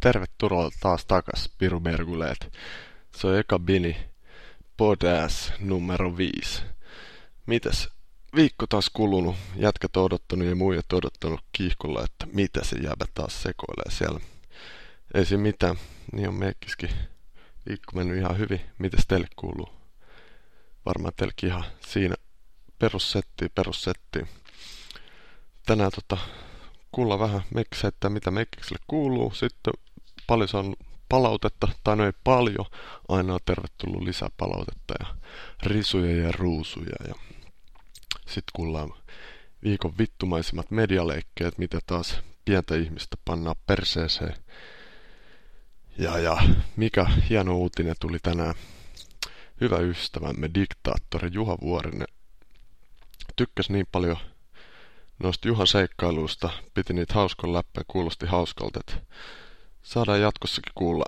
tervetuloa taas takas Piru Merguleet. Se on eka bini Podas numero 5. Mitäs? Viikko taas kulunut, jätkät odottanut ja muijat odottanut kiihkolla, että mitä se jääbä taas sekoilee siellä. Ei se mitään, niin on meikkiskin. Viikko mennyt ihan hyvin. Mitäs teille kuuluu? Varmaan teillekin ihan siinä perussetti, perussetti. Tänään tota, kuulla vähän mekkisä, että mitä mekkikselle kuuluu. Sitten paljon on palautetta, tai no ei paljon, aina on tervetullut lisää palautetta ja risuja ja ruusuja. Ja sitten kuullaan viikon vittumaisimmat medialeikkeet, mitä taas pientä ihmistä pannaan perseeseen. Ja, ja mikä hieno uutinen tuli tänään. Hyvä ystävämme, diktaattori Juha Vuorinen, tykkäsi niin paljon noista Juhan seikkailuista, piti niitä hauskon läppä kuulosti hauskalta, että saadaan jatkossakin kuulla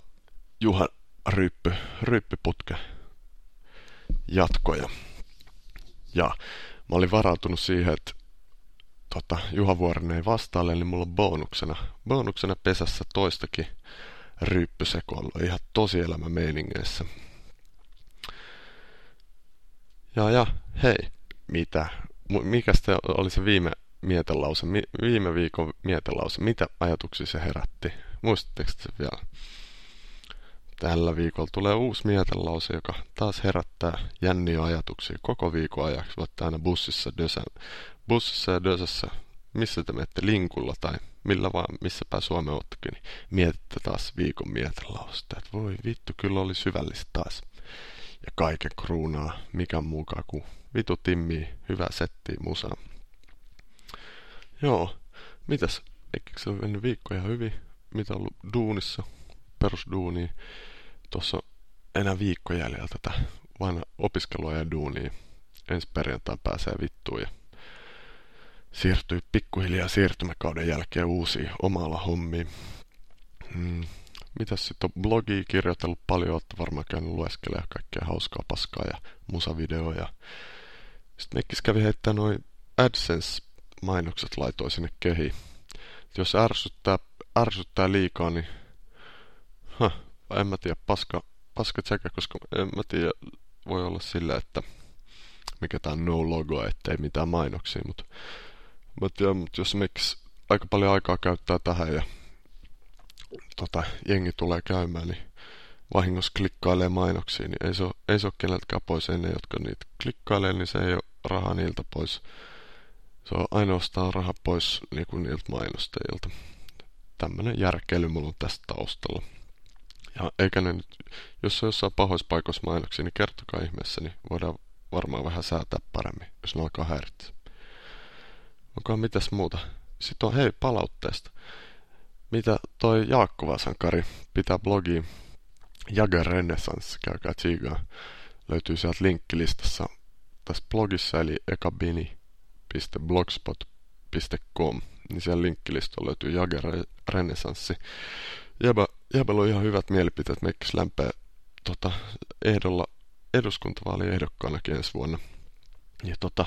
Juhan ryppy, ryppyputke jatkoja. Ja mä olin varautunut siihen, että tota, Juha Vuorinen ei vastaile, niin mulla on bonuksena, bonuksena pesässä toistakin ryppysekoilua ihan tosielämä meiningeissä. Ja ja, hei, mitä? Mikä se oli se viime mietelause, viime viikon mietelause? Mitä ajatuksia se herätti? Muistatteko se vielä? Tällä viikolla tulee uusi mietelause, joka taas herättää jänniä ajatuksia koko viikon ajaksi. Voitte aina bussissa, dösä, bussissa ja dösässä, missä te menette linkulla tai millä vaan, missä päin Suomeen oottekin, niin mietitte taas viikon mietelausta. Että voi vittu, kyllä oli syvällistä taas. Ja kaiken kruunaa, mikä muukaan kuin vitu timmii, hyvä setti musa. Joo, mitäs? Eikö se on mennyt viikko ihan hyvin? Mitä ollut duunissa? Perusduuni. Tuossa enää viikko jäljellä tätä vain opiskelua ja duunia. Ensi perjantai pääsee vittuun ja siirtyy pikkuhiljaa siirtymäkauden jälkeen uusiin omalla hommiin. Hmm. Mitäs sitten on blogia kirjoitellut paljon, olette varmaan käynyt lueskelemaan kaikkea hauskaa paskaa ja musavideoja. Sitten nekin kävi heittää noin AdSense-mainokset laitoi sinne kehi. Jos ärsyttää, ärsyttää liikaa, niin huh, en mä tiedä, paska, paska tsekä, koska en mä tiedä, voi olla sillä, että mikä tää no logo, ettei mitään mainoksia, mutta mä tiedän, mutta jos miksi aika paljon aikaa käyttää tähän ja tota, jengi tulee käymään, niin vahingossa klikkailee mainoksia, niin ei se ole, ei se ole keneltäkään pois ennen, jotka niitä klikkailee, niin se ei ole raha niiltä pois. Se on ainoastaan raha pois niin niiltä mainostajilta. Tämmönen järkeily mulla on tästä taustalla. Ja eikä ne nyt, jos on jossain pahoissa paikoissa mainoksia, niin kertokaa ihmeessä, niin voidaan varmaan vähän säätää paremmin, jos ne alkaa häiritä. Onko mitäs muuta? Sitten on hei palautteesta. Mitä toi Jaakko Vasankari pitää blogiin Jagger Renaissance, käykää tsiigaa. Löytyy sieltä linkkilistassa tässä blogissa, eli ekabini.blogspot.com, niin siellä linkkilista löytyy Jagger Renaissance. Jäbä, on ihan hyvät mielipiteet, meikkis lämpää tota, ehdolla eduskuntavaaliehdokkaanakin ensi vuonna. Ja tota,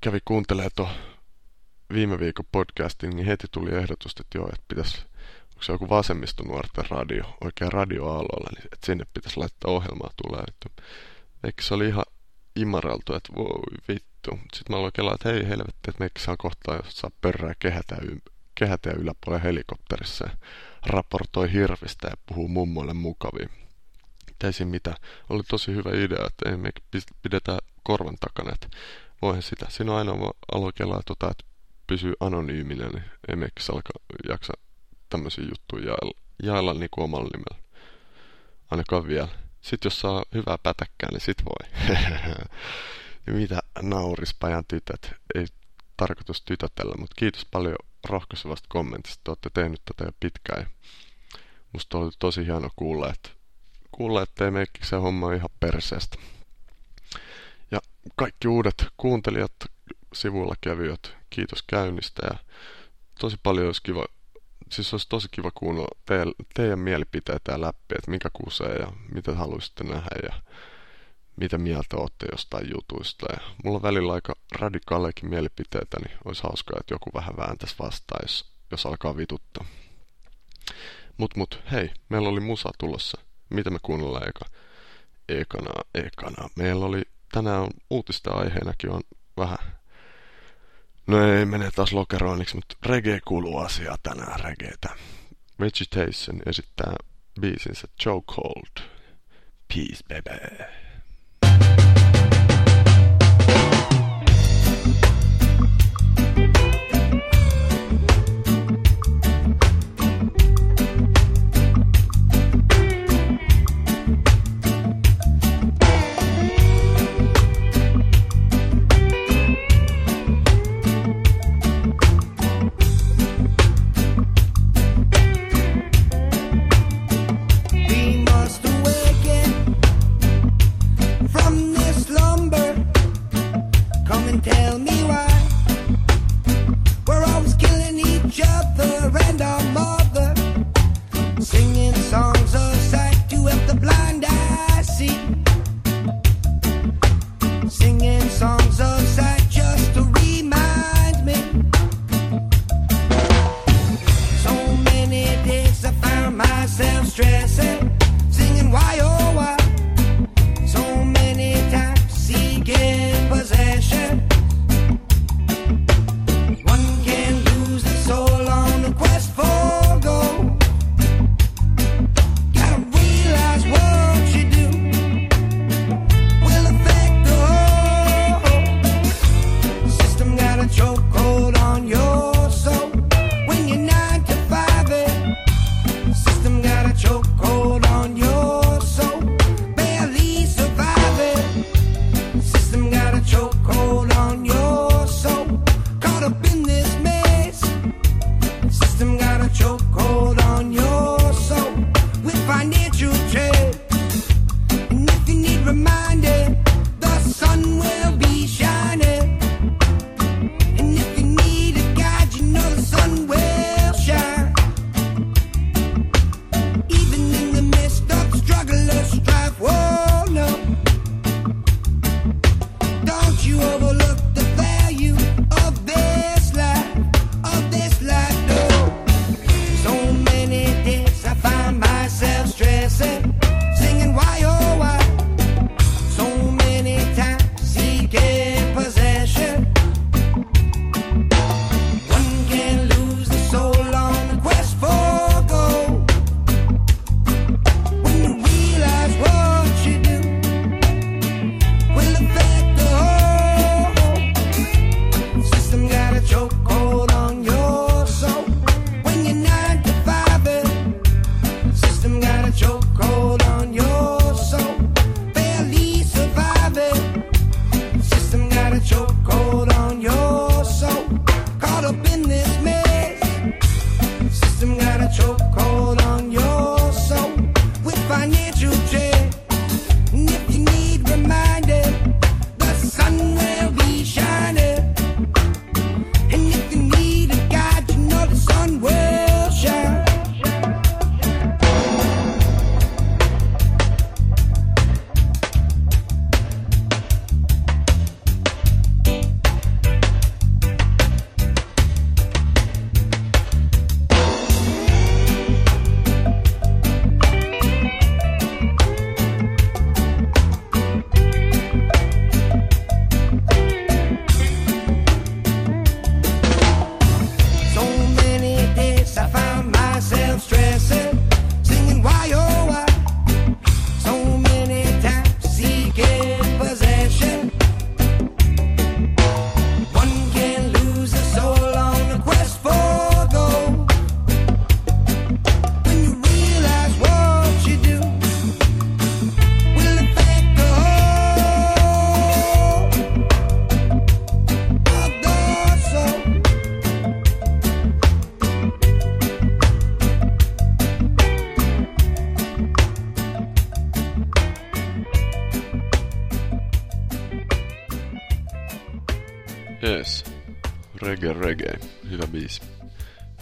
kävi kuuntelemaan tuon viime viikon podcastin, niin heti tuli ehdotus, että joo, että pitäisi, onko se joku vasemmistonuorten radio, oikein radioaaloilla, niin että sinne pitäisi laittaa ohjelmaa tulee. Eikö se oli ihan imareltu, että voi vittu. Sitten mä aloin kelaa, että hei helvetti, että meikö saa kohtaa, jos saa pörrää kehätä, kehätä yläpuolella helikopterissa raportoi hirvistä ja puhuu mummoille mukavia. Teisin mitä. Oli tosi hyvä idea, että ei me pidetään korvan takana, että voihan sitä. Siinä on ainoa aloin kelaa, tota, että pysyy anonyyminä, niin ei meikäs alkaa jaksa tämmöisiä juttuja jaella, jaella niin kuin omalla nimellä. Ainakaan vielä. Sitten jos saa hyvää pätäkkää, niin sit voi. mitä naurispajan tytöt. Ei tarkoitus tytötellä, mutta kiitos paljon rohkaisevasta kommentista. Te olette tehnyt tätä jo pitkään. Ja musta oli tosi hieno kuulla, että, kuulla, että ei meikki se homma ihan perseestä. Ja kaikki uudet kuuntelijat, sivuilla kävijät, kiitos käynnistä ja tosi paljon olisi kiva, siis olisi tosi kiva kuunnella teidän, teidän mielipiteitä läpi, että mikä kusee ja mitä haluaisitte nähdä ja mitä mieltä olette jostain jutuista. Ja mulla on välillä aika radikaalejakin mielipiteitä, niin olisi hauskaa, että joku vähän vääntäisi vastaan, jos, jos alkaa vituttaa. Mut mut, hei, meillä oli musa tulossa. Mitä me kuunnellaan eka? Ekana, ekana. Meillä oli, tänään on uutista aiheenakin on vähän No ei mene taas lokeroinniksi, mutta reggae kuuluu asiaa tänään reggaetä. Vegetation esittää biisinsä Chokehold. Peace, baby. singing songs of sight to help the blind I see. Singing songs of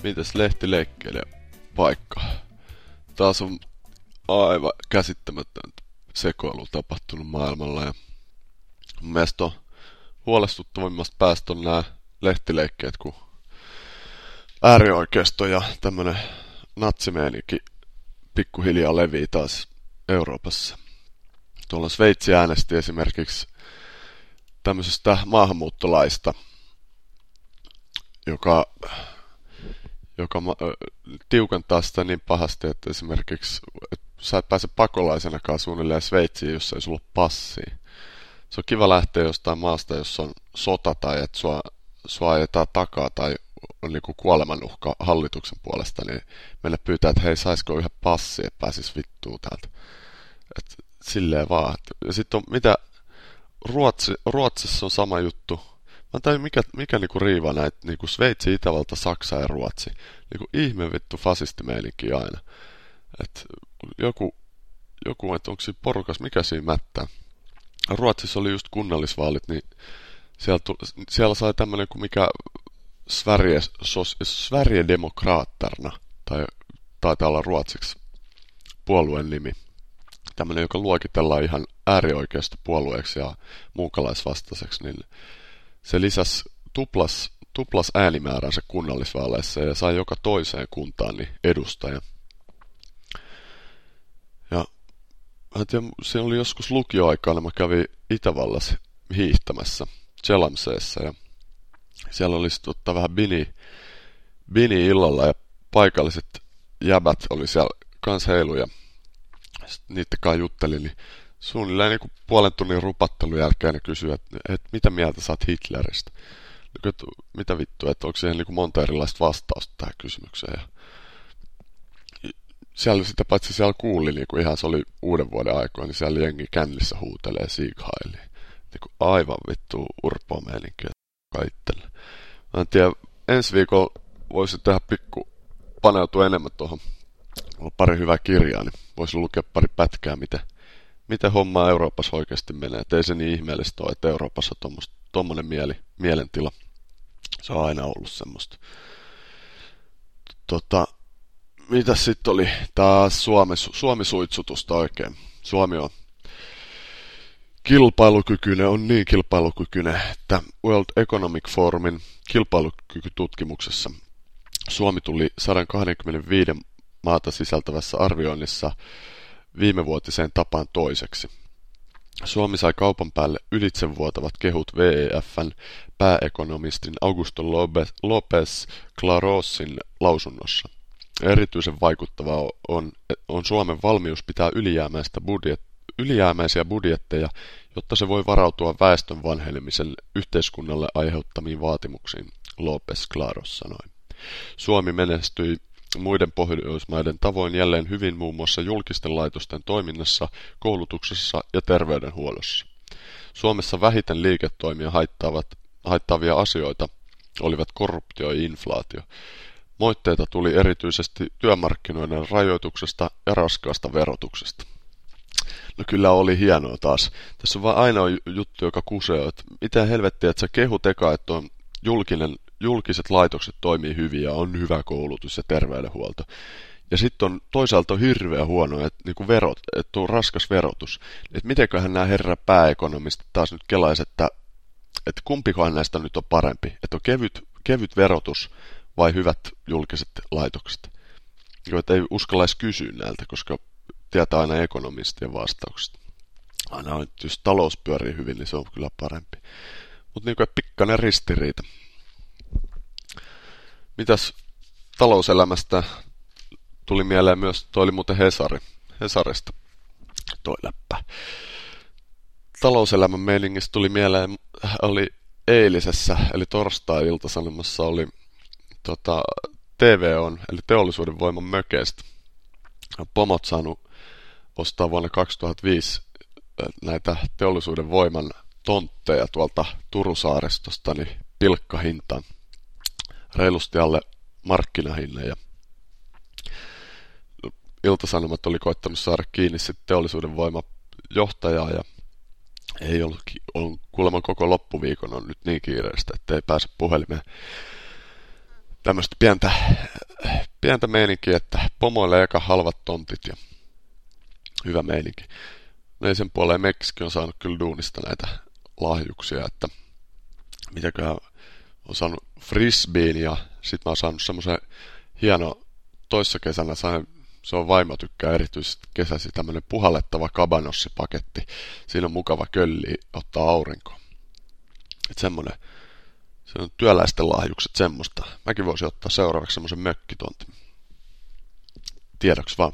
Mitäs lehtileikkeelle paikka? Taas on aivan käsittämätön sekoilu tapahtunut maailmalla ja mun mielestä on huolestuttavimmasta päästä on nämä lehtileikkeet, kun äärioikeisto ja tämmönen natsimeeninkin pikkuhiljaa levii taas Euroopassa. Tuolla Sveitsi äänesti esimerkiksi tämmöisestä maahanmuuttolaista, joka, joka tiukentaa sitä niin pahasti, että esimerkiksi että sä et pääse pakolaisenakaan suunnilleen Sveitsiin, jos ei sulla passia. Se on kiva lähteä jostain maasta, jossa on sota tai että sua, sua ajetaan takaa tai on niin kuolemanuhka hallituksen puolesta, niin mennä pyytää, että hei, saisiko yhä passi, että pääsis vittuun täältä. Et silleen vaan. Ja sitten on, mitä Ruotsi, Ruotsissa on sama juttu. Mä en mikä, mikä niinku riivaa näitä niinku Sveitsi, Itävalta, Saksa ja Ruotsi. Niinku ihme vittu fasistimeininki aina. Et joku, joku että onko siinä porukas, mikä siinä mättää. Ruotsissa oli just kunnallisvaalit, niin siellä, siellä sai tämmöinen kuin mikä Sverige, sos, Sverigedemokraattarna, tai taitaa olla ruotsiksi puolueen nimi. Tämmöinen, joka luokitellaan ihan äärioikeasta puolueeksi ja muukalaisvastaiseksi, niin se lisäsi tuplas, tuplas äänimääränsä kunnallisvaaleissa ja sai joka toiseen kuntaan niin edustaja. Ja mä tiedä, se oli joskus lukioaikana, mä kävin Itävallassa hiihtämässä Chelamseessa ja siellä olisi totta vähän bini, bini illalla ja paikalliset jäbät oli siellä kans heiluja. niiden kanssa juttelin, niin suunnilleen niin puolen tunnin rupattelun jälkeen ne kysyi, että, että mitä mieltä saat Hitleristä. Että, mitä vittua, että onko siihen niin monta erilaista vastausta tähän kysymykseen. Ja siellä sitä paitsi siellä kuuli, niin kuin ihan se oli uuden vuoden aikoina, niin siellä jengi kännissä huutelee Sieg Heil. Niin kuin aivan vittu urpoa meininkiä itselle. Mä en tiedä, ensi viikolla voisi tehdä pikku paneutua enemmän tuohon. On pari hyvää kirjaa, niin voisi lukea pari pätkää, miten, miten homma Euroopassa oikeasti menee. Et ei se niin ihmeellistä ole, että Euroopassa on tuommoinen mieli, mielentila. Se on aina ollut semmoista. Tota, mitä sitten oli taas Suomi, Suomi-suitsutusta oikein? Suomi on kilpailukykyinen, on niin kilpailukykyinen, että World Economic Forumin kilpailukykytutkimuksessa Suomi tuli 125 maata sisältävässä arvioinnissa viimevuotiseen tapaan toiseksi. Suomi sai kaupan päälle ylitsevuotavat kehut WEFn pääekonomistin Augusto Lopez Clarosin lausunnossa. Erityisen vaikuttavaa on, on Suomen valmius pitää ylijäämäistä budjet, ylijäämäisiä budjetteja, jotta se voi varautua väestön vanhenemisen yhteiskunnalle aiheuttamiin vaatimuksiin, Lopez Claros sanoi. Suomi menestyi muiden pohjoismaiden tavoin jälleen hyvin muun muassa julkisten laitosten toiminnassa, koulutuksessa ja terveydenhuollossa. Suomessa vähiten liiketoimia haittaavat, haittaavia asioita olivat korruptio ja inflaatio. Moitteita tuli erityisesti työmarkkinoiden rajoituksesta ja raskaasta verotuksesta. No kyllä oli hienoa taas. Tässä on vain ainoa juttu, joka kusee, että mitä helvettiä, että sä kehut eka, että on julkinen, julkiset laitokset toimii hyvin ja on hyvä koulutus ja terveydenhuolto. Ja sitten on toisaalta on hirveä huono, että niinku verot, että on raskas verotus. Että mitenköhän nämä herra pääekonomistit taas nyt kelais, että, että kumpikohan näistä nyt on parempi. Että on kevyt, kevyt verotus vai hyvät julkiset laitokset. Että ei uskallaisi kysyä näiltä, koska tietää aina ekonomistien vastaukset. Aina on, jos talous pyörii hyvin, niin se on kyllä parempi. Mutta niin pikkainen ristiriita. Mitäs talouselämästä tuli mieleen myös, toi oli muuten Hesari, Hesarista toi läppä. Talouselämän meiningistä tuli mieleen, oli eilisessä, eli torstai-iltasanomassa oli tota, TV on, eli teollisuuden voiman mökeistä. Pomot saanut ostaa vuonna 2005 näitä teollisuuden voiman tontteja tuolta Turusaaristosta niin pilkkahintaan reilusti alle markkinahinnan ja Iltasanomat oli koittanut saada kiinni sitten teollisuuden voima johtajaa ja ei ollut, on kuulemma koko loppuviikon on nyt niin kiireistä, että ei pääse puhelimeen. Tämmöistä pientä, pientä meininkiä, että pomoille eka halvat tontit ja hyvä meininki. No ei sen puoleen Meksikin on saanut kyllä duunista näitä lahjuksia, että mitäköhän on saanut frisbeen ja sitten mä oon saanut semmoisen hieno toissa kesänä sain, se on vaimo tykkää erityisesti kesäsi tämmöinen puhallettava kabanossipaketti. Siinä on mukava kölli ottaa aurinko. Et semmonen, se on työläisten lahjukset semmoista. Mäkin voisin ottaa seuraavaksi semmoisen mökkitontin. Tiedoksi vaan.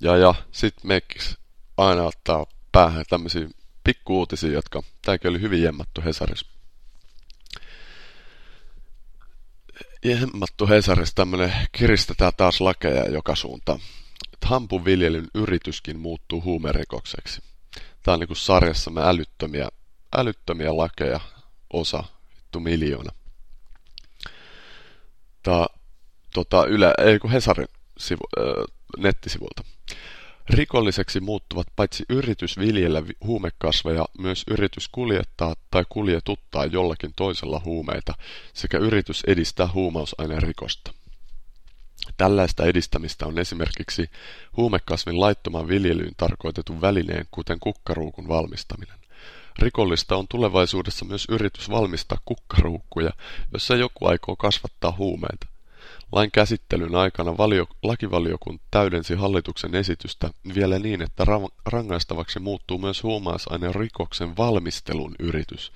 Ja, ja sit meikkiks aina ottaa päähän tämmöisiä pikkuuutisia, jotka tämäkin oli hyvin jemmattu Hesarissa. Jemmattu Hesarissa tämmönen kiristetään taas lakeja joka suuntaan. Hampun viljelyn yrityskin muuttuu huumerikokseksi. Tää on niinku sarjassamme älyttömiä, älyttömiä lakeja, osa, vittu miljoona. Tää tota, Yle, ei kun Hesarin sivu, äh, nettisivulta. Rikolliseksi muuttuvat paitsi yritys viljellä huumekasveja, myös yritys kuljettaa tai kuljetuttaa jollakin toisella huumeita sekä yritys edistää huumausaineen rikosta. Tällaista edistämistä on esimerkiksi huumekasvin laittoman viljelyyn tarkoitetun välineen, kuten kukkaruukun valmistaminen. Rikollista on tulevaisuudessa myös yritys valmistaa kukkaruukkuja, jossa joku aikoo kasvattaa huumeita. Lain käsittelyn aikana valio, lakivaliokunta täydensi hallituksen esitystä vielä niin, että rangaistavaksi muuttuu myös huumausaineen rikoksen valmistelun yritys.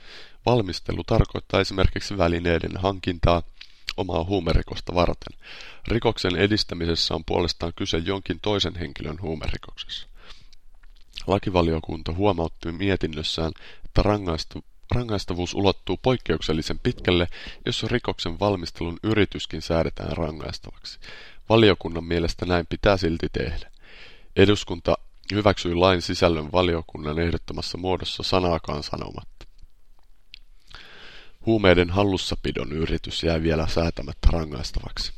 Valmistelu tarkoittaa esimerkiksi välineiden hankintaa omaa huumerikosta varten. Rikoksen edistämisessä on puolestaan kyse jonkin toisen henkilön huumerikoksessa. Lakivaliokunta huomautti mietinnössään, että rangaistu, Rangaistavuus ulottuu poikkeuksellisen pitkälle, jos rikoksen valmistelun yrityskin säädetään rangaistavaksi. Valiokunnan mielestä näin pitää silti tehdä. Eduskunta hyväksyi lain sisällön valiokunnan ehdottamassa muodossa sanaakaan sanomatta. Huumeiden hallussapidon yritys jää vielä säätämättä rangaistavaksi.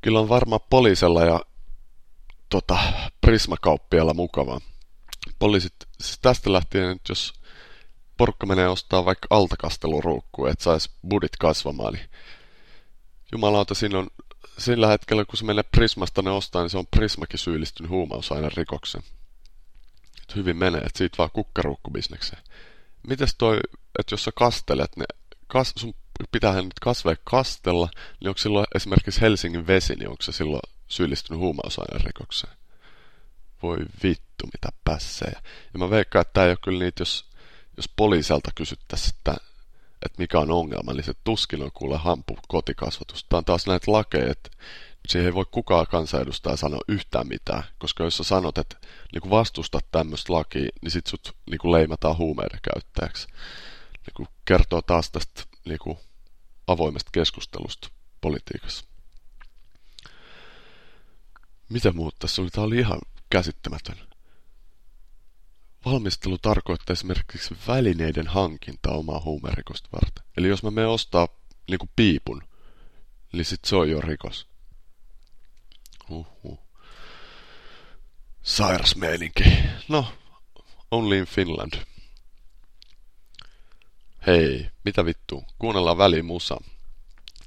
Kyllä on varmaan poliisella ja tota, prismakauppialla mukavaa. Poliisit, siis tästä lähtien, että jos porukka menee ostaa vaikka altakasteluruukkua, että saisi budit kasvamaan, niin jumalauta, siinä on sillä hetkellä, kun se menee Prismasta ne ostaa, niin se on Prismakin syyllistynyt huumausaineen rikoksen. Et hyvin menee, että siitä vaan kukkaruukkubisnekseen. Mites toi, että jos sä kastelet ne, kas, sun pitää nyt kasveja kastella, niin onko silloin esimerkiksi Helsingin vesi, niin onko se silloin syyllistynyt huumausaineen rikokseen? Voi vittu, mitä pässejä. Ja mä veikkaan, että tää ei ole kyllä niitä, jos jos poliiselta kysyttäisiin, että, että mikä on ongelma, niin se tuskin on kuule hampu kotikasvatus. Tämä on taas näitä lakeja, että siihen ei voi kukaan kansanedustaja sanoa yhtään mitään, koska jos sä sanot, että niin vastustat tämmöistä lakia, niin sit sut niin leimataan huumeiden käyttäjäksi. Niin kertoo taas tästä niin avoimesta keskustelusta politiikassa. Mitä muuta tässä oli? Tämä oli ihan käsittämätön. Valmistelu tarkoittaa esimerkiksi välineiden hankintaa omaa huumerikosta varten. Eli jos mä menen ostaa niin kuin piipun, niin sit se on jo rikos. Uhuh. Sairas meininki. No, only in Finland. Hei, mitä vittu? Kuunnellaan väliin musa.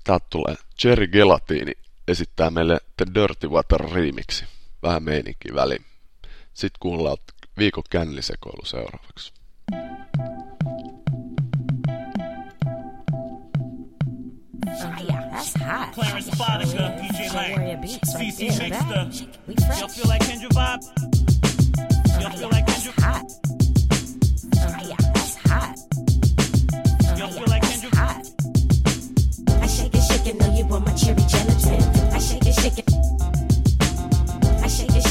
Täältä tulee Jerry Gelatini esittää meille The Dirty Water remixi. Vähän meininki väliin. Sitten kuunnellaan viikon kännisekoilu seuraavaksi. That's hot. Clarence Boddicker, DJ Lang, CC Shakespeare. Y'all feel like Kendra vibe? Y'all feel like Kendra? Hot. Oh yeah, that's hot. Y'all feel like Kendra? Hot. I shake it, shake it, know you want my cherry gelatin. I shake it, shake it.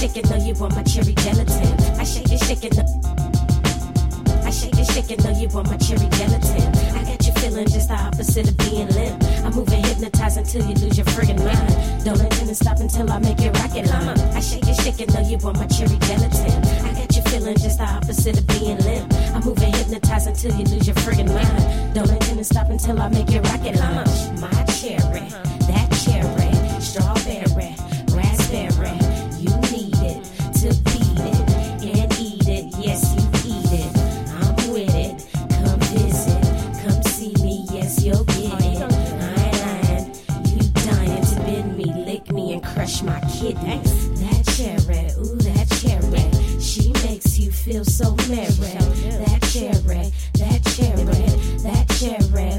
I shake it, know you want my cherry gelatin. I shake it, shake it. I shake it, shake it, know you want my cherry gelatin. I got you feeling just the opposite of being limp. I'm moving hypnotize until you lose your friggin' mind. Don't intend to stop until I make it rocket line. I shake it, shake it, know you want my cherry gelatin. I got you feeling just the opposite of being limp. I'm moving hypnotize until you lose your friggin' mind. Don't intend to stop until I make it rocket line. My cherry, my kidney. That cherry, ooh, that cherry. She makes you feel so merry. That cherry, that cherry, that cherry,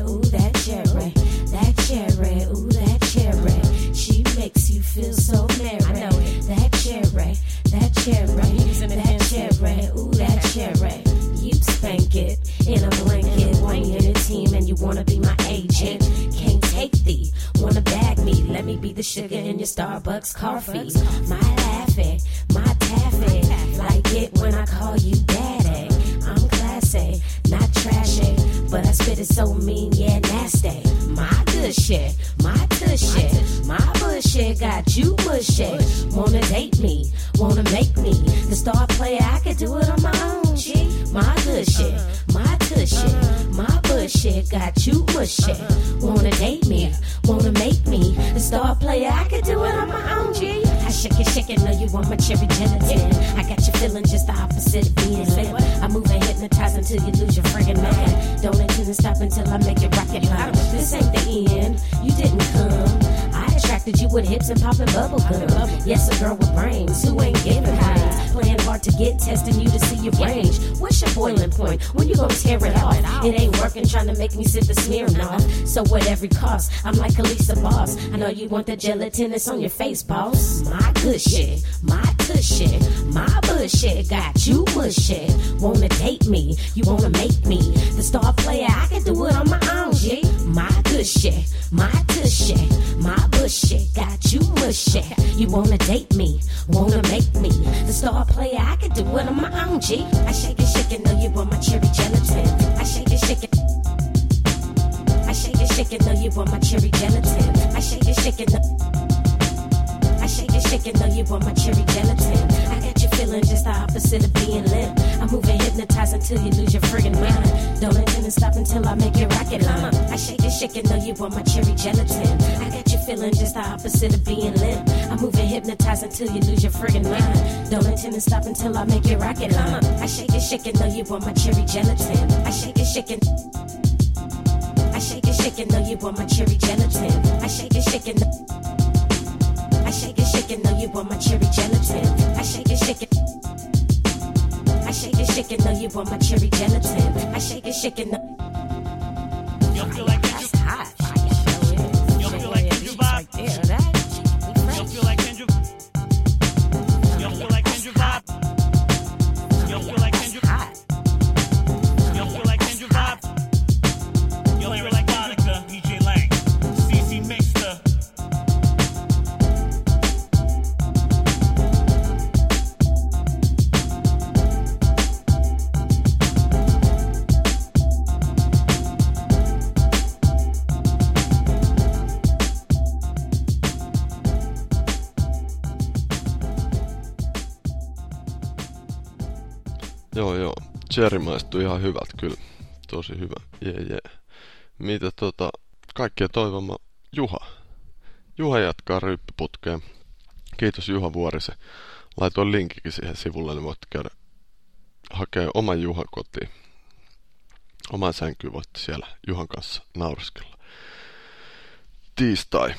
sugar in your Starbucks coffee. My laughing, my taffy. Like it when I call you daddy. I'm classy, not trashy. But I spit it so mean, yeah, nasty. My good shit, my tushy. My bullshit got you mushy. Wanna date me, wanna make me the star player. I could do it on my own, G. My good shit, my tushy. My bullshit got you mushy. Wanna date me, wanna make star player. I could do it on my own, G. I shake it, shake it, know you want my cherry gelatin. I got you feeling just the opposite of being lit. I move and hypnotize until you lose your friggin' mind. Don't intend to stop until I make it rocket loud. This ain't the end, you didn't come. I attracted you with hips and popping bubble gum. Yes, a girl with brains who ain't giving brains. Playing hard to get, testing you to see your range. What's your boiling point? When you gonna tear it off? It ain't working, trying to make me sit the smearing off. So at every cost, I'm like Elisa Boss. I know you want the gelatin that's on your face, boss. My good shit, my tushy, my bullshit got you mushy. Wanna date me? You wanna make me the star player? I can do it on my own, G. My shit, my tushy, my bullshit got you mushy. You wanna date me? Wanna make me the star player? I can do it on my own, G. I shake it, shake it, know you want my cherry gelatin. I shake it, shake it. I shake it, shake it, know you want my cherry gelatin. I shake it, shake it. Know shake it, shake it, know you want my cherry gelatin. I got you feeling just the opposite of being lit. I move and hypnotize until you lose your friggin' mind. Don't intend to stop until I make it rocket line. I shake it, shake it, know you want my cherry gelatin. I got you feeling just the opposite of being lit. I move and hypnotize until you lose your friggin' mind. Don't intend to stop until I make it rocket line. I shake it, shake it, know you want my cherry gelatin. I shake it, shake it. I shake it, shake it, know you want my cherry gelatin. I shake it, shake it. I shake it, shake it, know you want my cherry gelatin. I shake it, shake it. I shake it, shake it, know you want my cherry gelatin. I shake it, shake it. Know- You feel like That's hot. You You feel like Kendrick vibe? Yeah, that. Joo cherry maistuu ihan hyvältä kyllä. Tosi hyvä, jee jee. Mitä tota, kaikkea toivoma Juha. Juha jatkaa ryyppiputkeen. Kiitos Juha Vuorise. Laitoin linkikin siihen sivulle, niin voitte käydä hakea oman Juha kotiin. Oman sänkyyn voitte siellä Juhan kanssa nauriskella. Tiistai,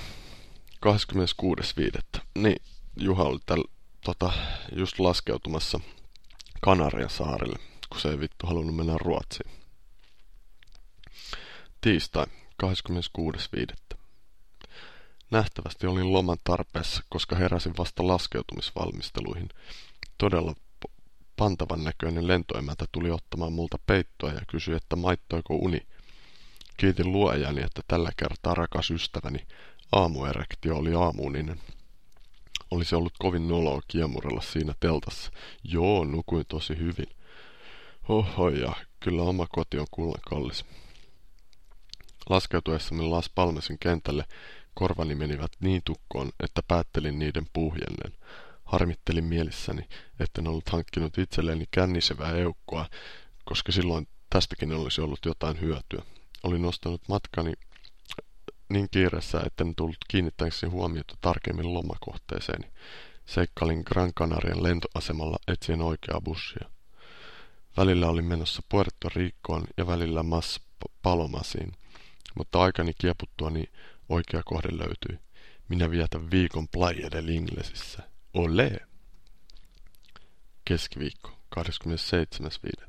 26.5. Niin, Juha oli tällä tota, just laskeutumassa Kanarian saarille, kun se ei vittu halunnut mennä Ruotsiin. Tiistai, 26.5. Nähtävästi olin loman tarpeessa, koska heräsin vasta laskeutumisvalmisteluihin. Todella pantavan näköinen lentoemäntä tuli ottamaan multa peittoa ja kysyi, että maittoiko uni. Kiitin luojani, että tällä kertaa rakas ystäväni aamuerektio oli aamuuninen. Olisi ollut kovin noloa kiemurella siinä teltassa. Joo, nukuin tosi hyvin. Oho, ja kyllä oma koti on kullan kallis. Laskeutuessamme Las Palmesin kentälle korvani menivät niin tukkoon, että päättelin niiden puhjenneen. Harmittelin mielessäni, etten ollut hankkinut itselleni kännisevää eukkoa, koska silloin tästäkin olisi ollut jotain hyötyä. Olin ostanut matkani niin kiireessä, etten tullut kiinnittäneeksi huomiota tarkemmin lomakohteeseeni. Seikkailin Gran Canarian lentoasemalla etsien oikeaa bussia. Välillä olin menossa Puerto Ricoon ja välillä Mas Palomasiin, mutta aikani kieputtuani oikea kohde löytyi. Minä vietän viikon Playa del Inglesissä. Ole! Keskiviikko, 27.5.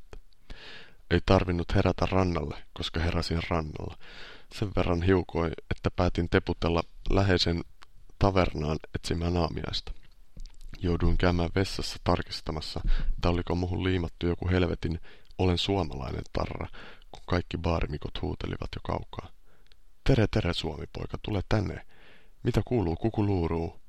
Ei tarvinnut herätä rannalle, koska heräsin rannalla. Sen verran hiukoi, että päätin teputella läheisen tavernaan etsimään aamiaista. Jouduin käymään vessassa tarkistamassa, että oliko muhun liimattu joku helvetin olen suomalainen tarra, kun kaikki baarimikot huutelivat jo kaukaa. Tere, tere, Suomi-poika, tule tänne. Mitä kuuluu, kukuluuruu?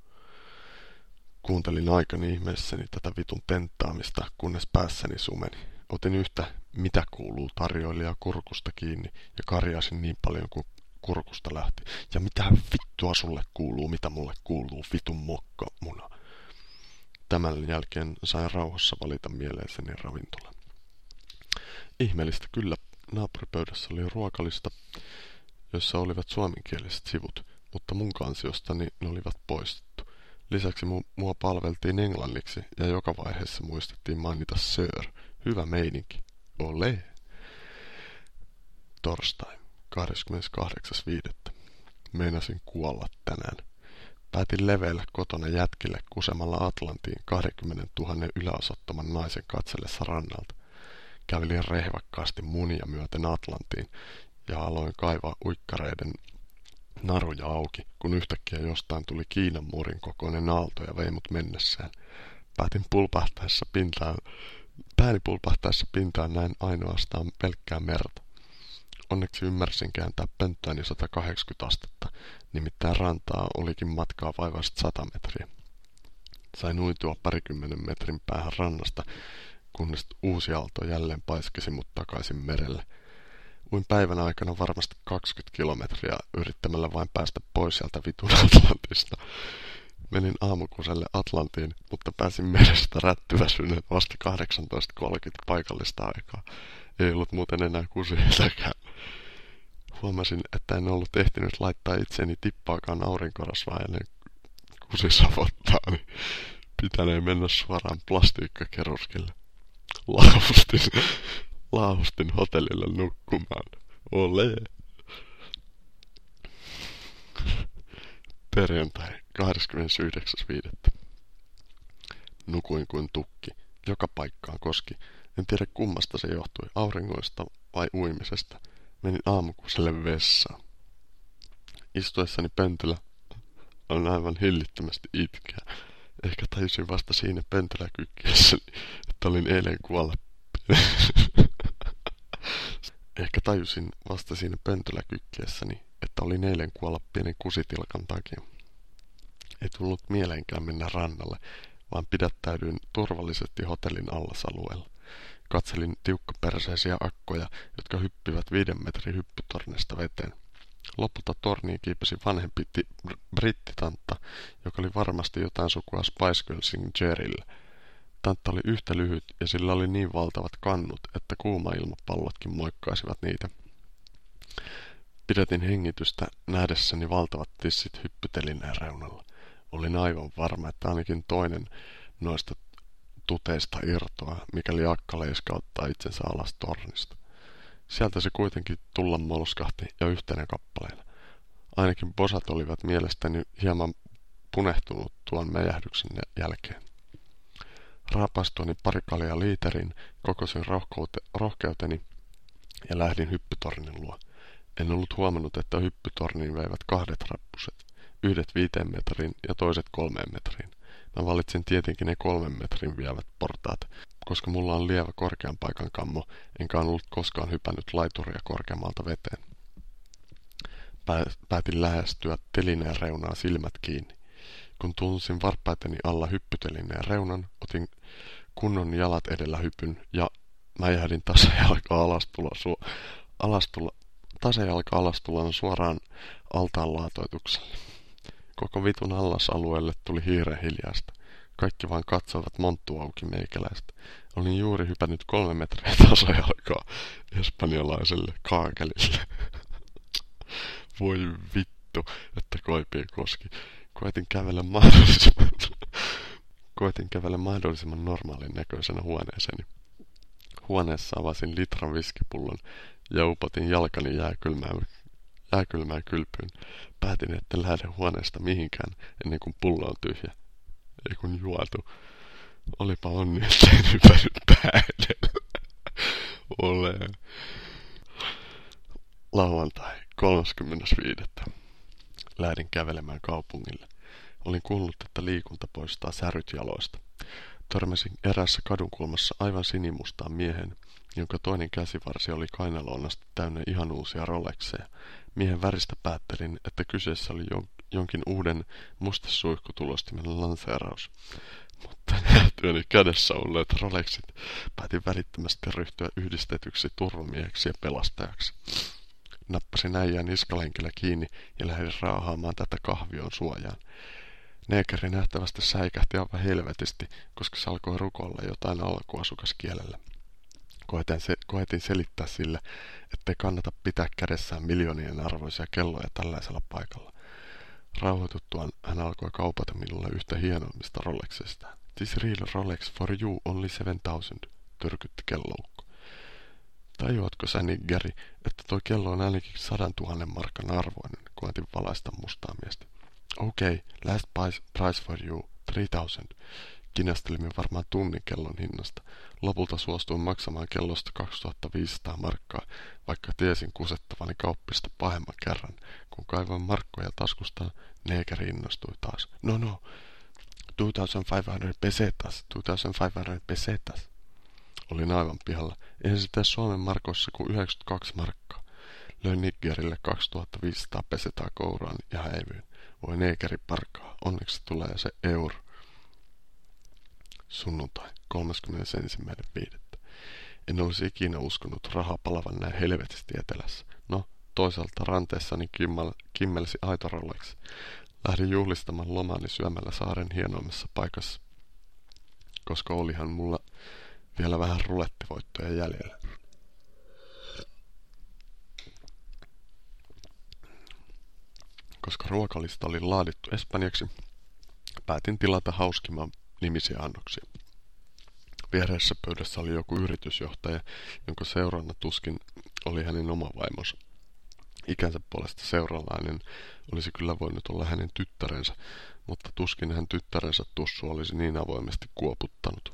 Kuuntelin aikani ihmeessäni tätä vitun tenttaamista, kunnes päässäni sumeni. Otin yhtä mitä kuuluu tarjoilija kurkusta kiinni ja karjasin niin paljon kuin kurkusta lähti. Ja mitä vittua sulle kuuluu, mitä mulle kuuluu, vitun mokka muna. Tämän jälkeen sain rauhassa valita mieleiseni ravintola. Ihmeellistä kyllä naapuripöydässä oli ruokalista, jossa olivat suomenkieliset sivut, mutta mun kansiostani ne olivat poistettu. Lisäksi mu mua palveltiin englanniksi ja joka vaiheessa muistettiin mainita Sir. Hyvä meininki. Ole. Torstai, 28.5. Meinasin kuolla tänään. Päätin leveillä kotona jätkille kusemalla Atlantiin 20 000 yläosattoman naisen katsellessa rannalta. Kävelin rehvakkaasti munia myöten Atlantiin ja aloin kaivaa uikkareiden naruja auki, kun yhtäkkiä jostain tuli Kiinan muurin kokoinen aalto ja vei mut mennessään. Päätin pulpahtaessa pintaan, pääni pulpahtaessa pintaan näin ainoastaan pelkkää merta. Onneksi ymmärsin kääntää pönttöäni 180 astetta, nimittäin rantaa olikin matkaa vaivasta 100 metriä. Sain uitua parikymmenen metrin päähän rannasta, kunnes uusi aalto jälleen paiskesi mut takaisin merelle. Uin päivän aikana varmasti 20 kilometriä yrittämällä vain päästä pois sieltä vitun Atlantista. Menin aamukuselle Atlantiin, mutta pääsin merestä rättyväsyneen vasta 18.30 paikallista aikaa. Ei ollut muuten enää kusiitäkään. Huomasin, että en ollut ehtinyt laittaa itseäni tippaakaan aurinkorasvaa ennen kusisavottaa, niin pitäneen mennä suoraan plastiikkakeruskille. Laahustin, laahustin hotellille nukkumaan. Ole! Perjantai 29.5. Nukuin kuin tukki. Joka paikkaan koski. En tiedä kummasta se johtui, auringoista vai uimisesta. Menin aamukuselle vessaan. Istuessani pöntöllä on aivan hillittömästi itkeä. Ehkä tajusin vasta siinä pöntöläkykkiessäni, että olin eilen kuolla. Ehkä tajusin vasta siinä pöntöläkykkiessäni, että olin eilen kuolla pienen kusitilkan takia. Ei tullut mieleenkään mennä rannalle, vaan pidättäydyin turvallisesti hotellin allasalueella. Katselin tiukkaperseisiä akkoja, jotka hyppivät viiden metrin hyppytornista veteen. Lopulta torniin kiipesi vanhempi brittitantta, joka oli varmasti jotain sukua Spice Girlsin Jerrylle. Tantta oli yhtä lyhyt ja sillä oli niin valtavat kannut, että kuuma-ilmapallotkin moikkaisivat niitä. Pidätin hengitystä nähdessäni valtavat tissit hyppytelineen reunalla. Olin aivan varma, että ainakin toinen noista tuteista irtoa, mikäli akka leiskauttaa itsensä alas tornista. Sieltä se kuitenkin tulla molskahti ja yhtenä kappaleella. Ainakin posat olivat mielestäni hieman punehtunut tuon mäjähdyksen jälkeen. Raapastuani pari kalia liiterin, kokosin rohkeuteni ja lähdin hyppytornin luo. En ollut huomannut, että hyppytorniin veivät kahdet rappuset, yhdet viiteen metrin ja toiset kolmeen metriin. Mä valitsin tietenkin ne kolmen metrin vievät portaat, koska mulla on lievä korkean paikan kammo, enkä ollut koskaan hypännyt laituria korkeammalta veteen. Päätin lähestyä telineen reunaa silmät kiinni. Kun tunsin varppaiteni alla hyppytelineen reunan, otin kunnon jalat edellä hypyn ja mäjähdin tasajalka alastulla, su, alastulla, tasajalka alastulan suoraan altaan laatoitukselle. Koko vitun allasalueelle tuli hiiren hiljaista. Kaikki vain katsoivat monttu auki meikäläistä. Olin juuri hypännyt kolme metriä tasajalkaa espanjalaiselle kaakelille. Voi vittu, että koipii koski. Koitin kävellä mahdollisimman, koitin kävellä mahdollisimman normaalin näköisenä huoneeseeni. Huoneessa avasin litran viskipullon ja upotin jalkani jääkylmään jääkylmään kylpyyn. Päätin, että lähde huoneesta mihinkään ennen kuin pullo on tyhjä. Ei kun juotu. Olipa onni, että en hypännyt päälle. Ole. Lauantai, 35. Lähdin kävelemään kaupungille. Olin kuullut, että liikunta poistaa säryt jaloista. Törmäsin erässä kadunkulmassa aivan sinimustaan miehen, jonka toinen käsivarsi oli kainaloon asti täynnä ihan uusia Rolexeja. Miehen väristä päättelin, että kyseessä oli jonkin uuden mustasuihkutulostimen lanseeraus. Mutta nähtyäni kädessä olleet Rolexit päätin välittömästi ryhtyä yhdistetyksi turvamieheksi ja pelastajaksi. Nappasin äijää niskalenkillä kiinni ja lähdin raahaamaan tätä kahvion suojaan. Neekeri nähtävästi säikähti aivan helvetisti, koska se alkoi rukoilla jotain alkuasukaskielellä. Koetin, se, koetin selittää sille, ettei kannata pitää kädessään miljoonien arvoisia kelloja tällaisella paikalla. Rauhoituttuaan hän alkoi kaupata minulle yhtä hienoimmista Rolexista. This real Rolex for you only 7000, tyrkytti kelloukko. Tajuatko sä, Niggeri, että toi kello on ainakin sadan tuhannen markan arvoinen, koetin valaista mustaa miestä. Okei, okay, last price, price for you, 3000. Kinastelimme varmaan tunnin kellon hinnasta. Lopulta suostuin maksamaan kellosta 2500 markkaa, vaikka tiesin kusettavani kauppista pahemman kerran. Kun kaivoin markkoja taskusta, neekeri innostui taas. No no, 2500 pesetas, 2500 pesetas. Olin aivan pihalla. Eihän tee Suomen markossa kuin 92 markkaa. Löin Niggerille 2500 pesetaa kouraan ja häivyin. Voi neekeri parkaa, onneksi tulee se euro. Sunnuntai, 31.5. En olisi ikinä uskonut rahaa palavan näin helvetisti etelässä. No, toisaalta ranteessani kimmel, kimmelsi aito Rolex. Lähdin juhlistamaan lomani syömällä saaren hienoimmassa paikassa, koska olihan mulla vielä vähän rulettivoittoja jäljellä. Koska ruokalista oli laadittu espanjaksi, päätin tilata hauskimman nimisiä annoksia. Viereessä pöydässä oli joku yritysjohtaja, jonka seurana tuskin oli hänen oma vaimonsa. Ikänsä puolesta seuralainen olisi kyllä voinut olla hänen tyttärensä, mutta tuskin hän tyttärensä tussu olisi niin avoimesti kuoputtanut.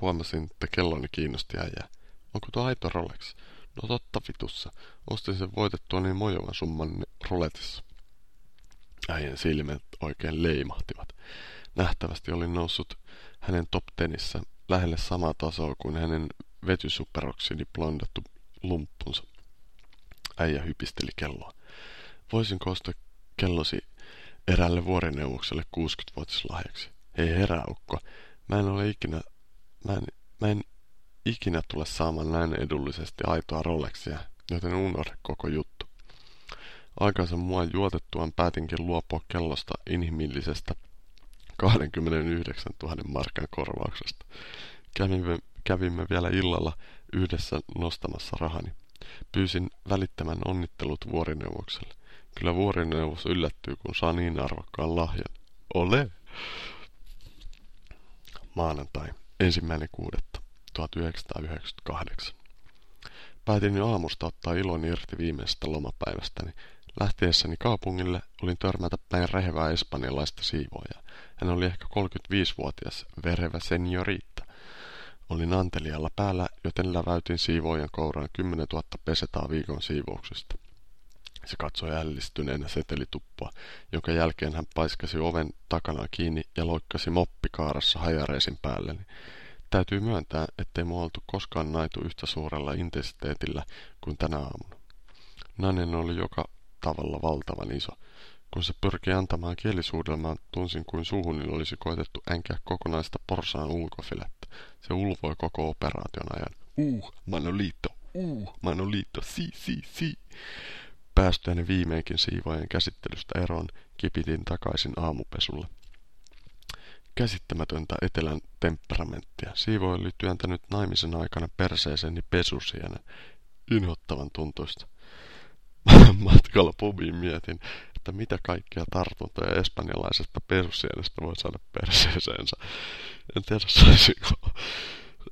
Huomasin, että kelloni kiinnosti äijää. Onko tuo aito Rolex? No totta vitussa. Ostin sen voitettua niin mojovan summan ruletissa. Äijän silmät oikein leimahtivat. Nähtävästi oli noussut hänen top tenissä lähelle samaa tasoa kuin hänen vetysuperoksidi blondattu lumppunsa. Äijä hypisteli kelloa. Voisinko ostaa kellosi eräälle vuorineuvokselle 60-vuotislahjaksi? Hei heräukko, mä en ole ikinä, mä en, mä en ikinä tule saamaan näin edullisesti aitoa Rolexia, joten unohda koko juttu. Aikansa mua juotettuaan päätinkin luopua kellosta inhimillisestä 29 000 markan korvauksesta. Kävimme, kävimme vielä illalla yhdessä nostamassa rahani. Pyysin välittämän onnittelut vuorineuvokselle. Kyllä vuorineuvos yllättyy, kun saa niin arvokkaan lahjan. Ole! Maanantai, ensimmäinen kuudetta, 1998. Päätin jo aamusta ottaa ilon irti viimeisestä lomapäivästäni. Lähtiessäni kaupungille olin törmätä päin rehevää espanjalaista siivoojaa. Hän oli ehkä 35-vuotias, verevä senioriitta. Olin antelialla päällä, joten läväytin siivoojan kouraan 10 000 pesetaa viikon siivouksesta. Se katsoi ällistyneenä setelituppua, jonka jälkeen hän paiskasi oven takana kiinni ja loikkasi moppikaarassa hajareisin päälleni. Täytyy myöntää, ettei mua oltu koskaan naitu yhtä suurella intensiteetillä kuin tänä aamuna. Nainen oli joka tavalla valtavan iso. Kun se pyrki antamaan kielisuudelmaan, tunsin kuin suuhuni olisi koetettu änkeä kokonaista porsaan ulkofilettä. Se ulvoi koko operaation ajan. Uh, Manolito, uh, Manolito, si, si, si. Päästyäni viimeinkin siivojen käsittelystä eroon, kipitin takaisin aamupesulle. Käsittämätöntä etelän temperamenttia. Siivo oli työntänyt naimisen aikana perseeseeni pesusienen. Inhottavan tuntuista. Matkalla pubiin mietin, että mitä kaikkia tartuntoja espanjalaisesta pesusienestä voi saada perseeseensä. En tiedä saisinko,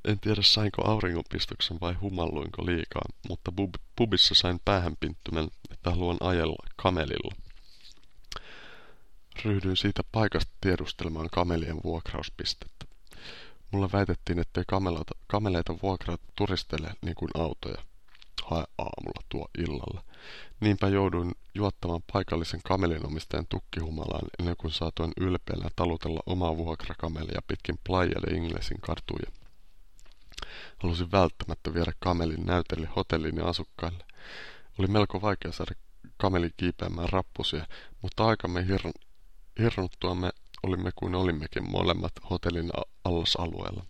en tiedä sainko auringonpistuksen vai humalluinko liikaa, mutta pub, pubissa sain päähänpinttymän, että haluan ajella kamelilla. Ryhdyin siitä paikasta tiedustelemaan kamelien vuokrauspistettä. Mulla väitettiin, ettei kameleita vuokraa turisteille niin kuin autoja. Hae aamulla tuo illalla. Niinpä jouduin juottamaan paikallisen kamelinomistajan tukkihumalaan ennen kuin saatoin ylpeänä talutella omaa vuokrakamelia pitkin Playa de Inglesin kartuja. Halusin välttämättä viedä kamelin näytelle hotellin ja asukkaille. Oli melko vaikea saada kameli kiipeämään rappusia, mutta aikamme hir- hirnuttua me olimme kuin olimmekin molemmat hotellin allasalueella.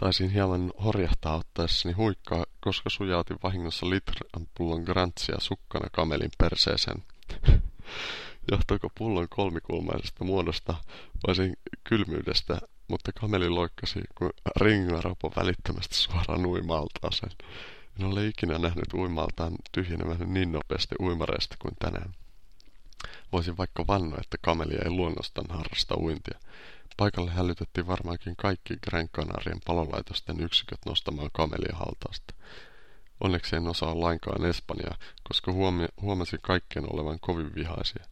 Taisin hieman horjahtaa ottaessani huikkaa, koska sujautin vahingossa litran pullon grantsia sukkana kamelin perseeseen. Johtuiko pullon kolmikulmaisesta muodosta vai sen kylmyydestä, mutta kameli loikkasi kuin ringaropo välittömästi suoraan uimaltaaseen. En ole ikinä nähnyt uimaltaan tyhjenevän niin nopeasti uimareista kuin tänään. Voisin vaikka vannoa, että kameli ei luonnostaan harrasta uintia. Paikalle hälytettiin varmaankin kaikki Gran Canarien palolaitosten yksiköt nostamaan kamelia haltaasta. Onneksi en osaa lainkaan Espanjaa, koska huomi- huomasin kaikkien olevan kovin vihaisia.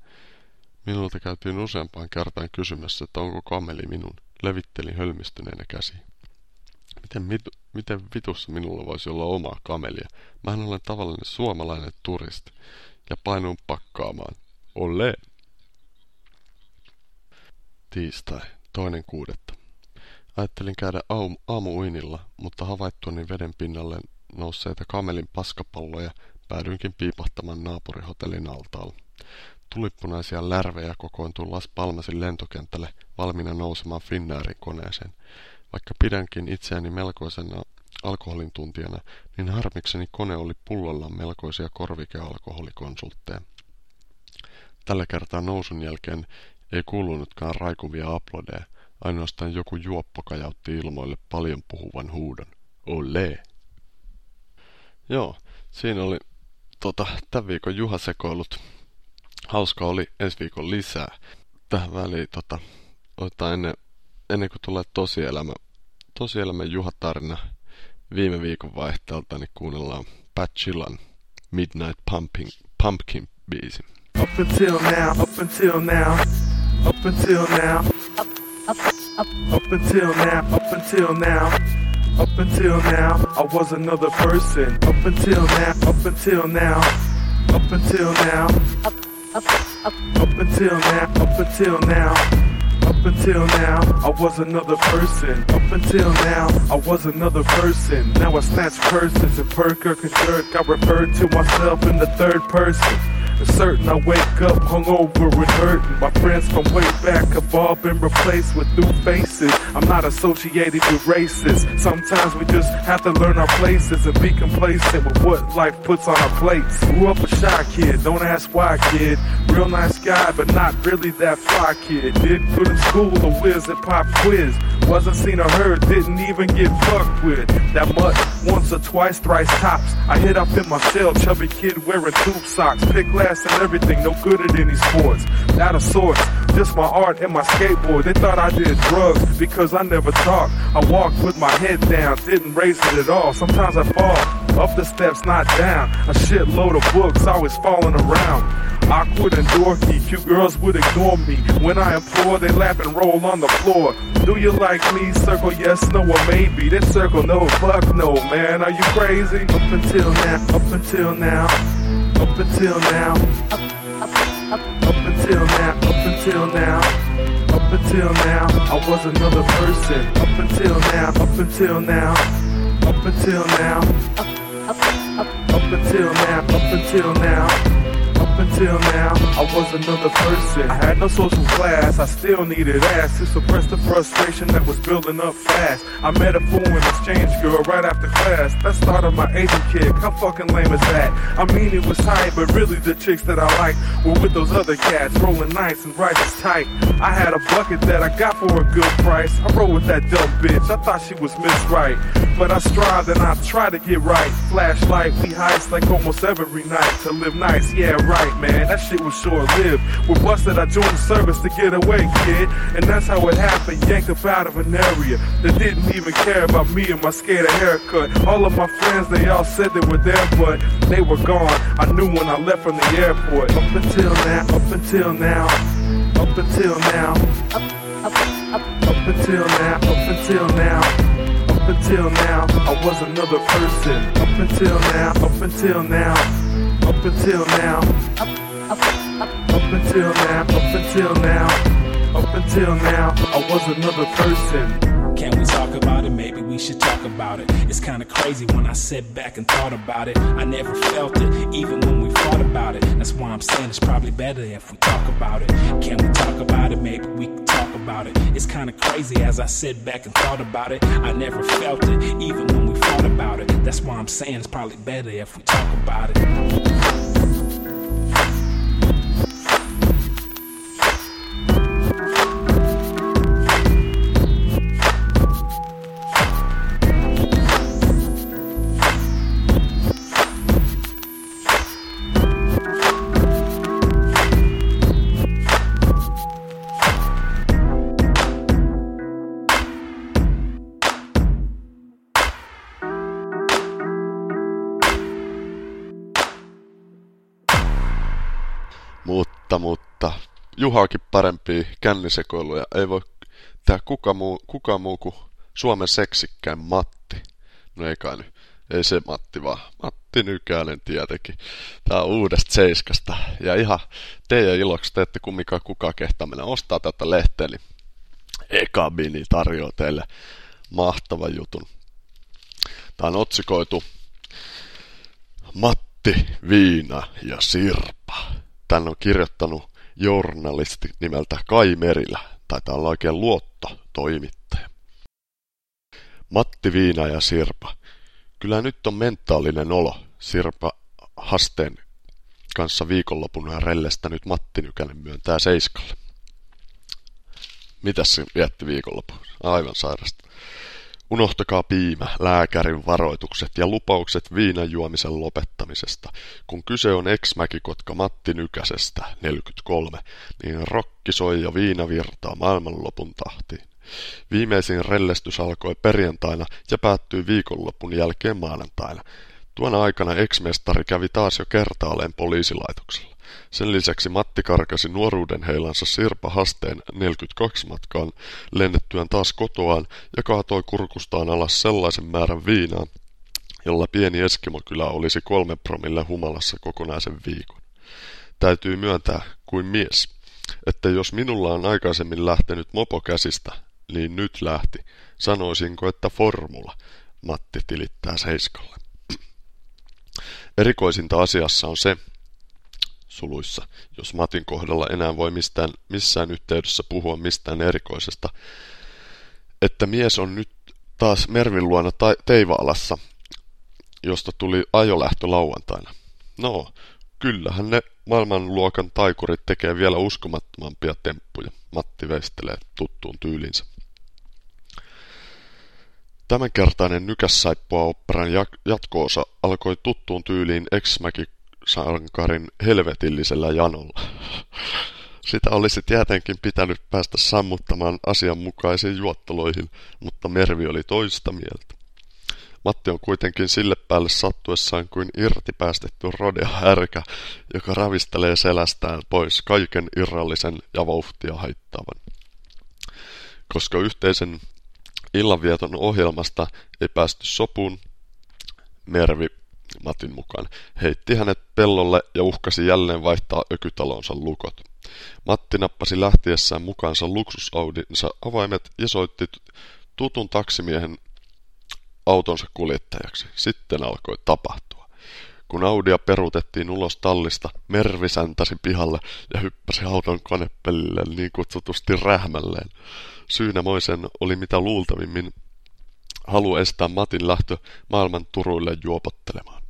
Minulta käytiin useampaan kertaan kysymässä, että onko kameli minun. Levittelin hölmistyneenä käsi. Miten, mitu, miten vitussa minulla voisi olla omaa kamelia? Mähän olen tavallinen suomalainen turisti. Ja painun pakkaamaan. Ole! Tiistai, toinen kuudetta. Ajattelin käydä aamu, aamuuinilla, mutta havaittuani veden pinnalle nousseita kamelin paskapalloja päädyinkin piipahtamaan naapurihotellin altaalla. Tulipunaisia lärvejä kokoontui Las Palmasin lentokentälle valmiina nousemaan Finnairin koneeseen. Vaikka pidänkin itseäni melkoisena alkoholin tuntijana, niin harmikseni kone oli pullollaan melkoisia korvikealkoholikonsultteja. Tällä kertaa nousun jälkeen ei kuulunutkaan raikuvia aplodeja, ainoastaan joku juoppo kajautti ilmoille paljon puhuvan huudon. Ole! Joo, siinä oli tota, tämän viikon juhasekoilut. Hauska oli ensi viikon lisää. Tähän väliin tota, otetaan ennen, ennen kuin tulee tosielämä, tosielämän juhatarina viime viikon vaihteelta, niin kuunnellaan Pat Chillan Midnight Pumping, Pumpkin biisi. Up until now, up until now, up until now, up, up, up, up until now, up until now, up until now, I was another person. Up until now, up until now, up until now, up, up, up, up until now, up until now. Up until now, I was another person. Up until now, I was another person. Now I snatch persons and perk or jerk. I refer to myself in the third person. It's certain I wake up hungover and hurting. My friends from way back have all been replaced with new faces. I'm not associated with races. Sometimes we just have to learn our places and be complacent with what life puts on our plates. Grew up a shy kid, don't ask why, kid. Real nice guy, but not really that fly kid. Did good in school, a whiz pop quiz. Wasn't seen or heard, didn't even get fucked with. That much, once or twice, thrice tops. I hit up in my shell, chubby kid wearing tube socks. Pick last and everything, no good at any sports. Out of sorts, just my art and my skateboard. They thought I did drugs because I never talked. I walked with my head down, didn't raise it at all. Sometimes I fall up the steps, not down. A shitload of books, always falling around. Awkward and dorky, cute girls would ignore me. When I implore, they laugh and roll on the floor. Do you like me? Circle yes, no, or maybe. This circle no, fuck no, man. Are you crazy? Up until now, up until now, up until now, up, up, up, up until now, up until now. Up until now, I was another person. Up until now, up until now, up until now, up, up, up, up until now, up until now. Until now, I was another person. Had no social class, I still needed ass to suppress the frustration that was building up fast. I met a foreign exchange girl right after class. That started my Asian kick. How fucking lame is that? I mean, it was tight, but really the chicks that I liked were with those other cats, rolling nice and rice tight. I had a bucket that I got for a good price. I rolled with that dumb bitch. I thought she was Miss Right, but I strive and I try to get right. Flashlight, we heist like almost every night to live nice. Yeah, right, man. That shit was short lived. We're busted. I joined the service to get away, kid, and that's how it happened. Yanked up out of an area that didn't even care about me and my skater haircut. All of my friends, they all said they were there, but they were gone. I knew when I left from the airport. Up until now, up until now, up until now, up, up, up, up until now, up until now. Up until now, I was another person. Up until now, up until now, up until now, up, up, up, up until now, up until now, up until now, I was another person. Can we talk about it? Maybe we should talk about it. It's kinda crazy when I sit back and thought about it. I never felt it, even when we fought about it. That's why I'm saying it's probably better if we talk about it. Can we talk about it? Maybe we about it. It's kinda crazy as I sit back and thought about it. I never felt it, even when we fought about it. That's why I'm saying it's probably better if we talk about it. Juhaakin parempia kännisekoiluja ei voi tehdä kuka muu, kuka muu kuin Suomen seksikkään Matti. No ei kai nyt. Ei se Matti vaan. Matti Nykänen tietenkin. Tää on uudesta seiskasta. Ja ihan teidän iloksi te ette kumminkaan kukaan kehtaa ostaa tätä lehteä, niin Ekabini tarjoaa teille mahtavan jutun. Tää on otsikoitu Matti, Viina ja Sirpa. Tän on kirjoittanut journalisti nimeltä Kai Merilä. Taitaa olla oikein luotto toimittaja. Matti, Viina ja Sirpa. Kyllä nyt on mentaalinen olo. Sirpa Hasteen kanssa viikonlopun rellestä nyt Matti Nykänen myöntää Seiskalle. Mitäs se vietti viikonlopun? Aivan sairasta. Unohtakaa piimä, lääkärin varoitukset ja lupaukset viinan juomisen lopettamisesta. Kun kyse on ex-mäkikotka Matti Nykäsestä, 43, niin rokki soi ja viina virtaa maailmanlopun tahtiin. Viimeisin rellestys alkoi perjantaina ja päättyi viikonlopun jälkeen maanantaina. Tuona aikana ex-mestari kävi taas jo kertaalleen poliisilaitoksella. Sen lisäksi Matti karkasi nuoruuden heilansa Sirpa Hasteen 42 matkaan lennettyään taas kotoaan ja kaatoi kurkustaan alas sellaisen määrän viinaa, jolla pieni Eskimokylä olisi kolme promille humalassa kokonaisen viikon. Täytyy myöntää kuin mies, että jos minulla on aikaisemmin lähtenyt mopo käsistä, niin nyt lähti. Sanoisinko, että formula, Matti tilittää Seiskalle. Erikoisinta asiassa on se, suluissa, jos Matin kohdalla enää voi mistään, missään yhteydessä puhua mistään erikoisesta, että mies on nyt taas Mervin luona Teivaalassa, josta tuli ajolähtö lauantaina. No, kyllähän ne maailmanluokan taikurit tekee vielä uskomattomampia temppuja, Matti veistelee tuttuun tyylinsä. Tämänkertainen nykässaippua operan jatko-osa alkoi tuttuun tyyliin ex sankarin helvetillisellä janolla. Sitä olisi tietenkin pitänyt päästä sammuttamaan asianmukaisiin juottoloihin, mutta Mervi oli toista mieltä. Matti on kuitenkin sille päälle sattuessaan kuin irti päästetty joka ravistelee selästään pois kaiken irrallisen ja vauhtia haittavan. Koska yhteisen illanvieton ohjelmasta ei päästy sopuun, Mervi Matin mukaan, heitti hänet pellolle ja uhkasi jälleen vaihtaa ökytalonsa lukot. Matti nappasi lähtiessään mukaansa luksusaudinsa avaimet ja soitti tutun taksimiehen autonsa kuljettajaksi. Sitten alkoi tapahtua. Kun Audia peruutettiin ulos tallista, Mervi säntäsi pihalle ja hyppäsi auton konepellille niin kutsutusti rähmälleen. Syynä moisen oli mitä luultavimmin halu estää Matin lähtö maailman turuille juopottelemaan.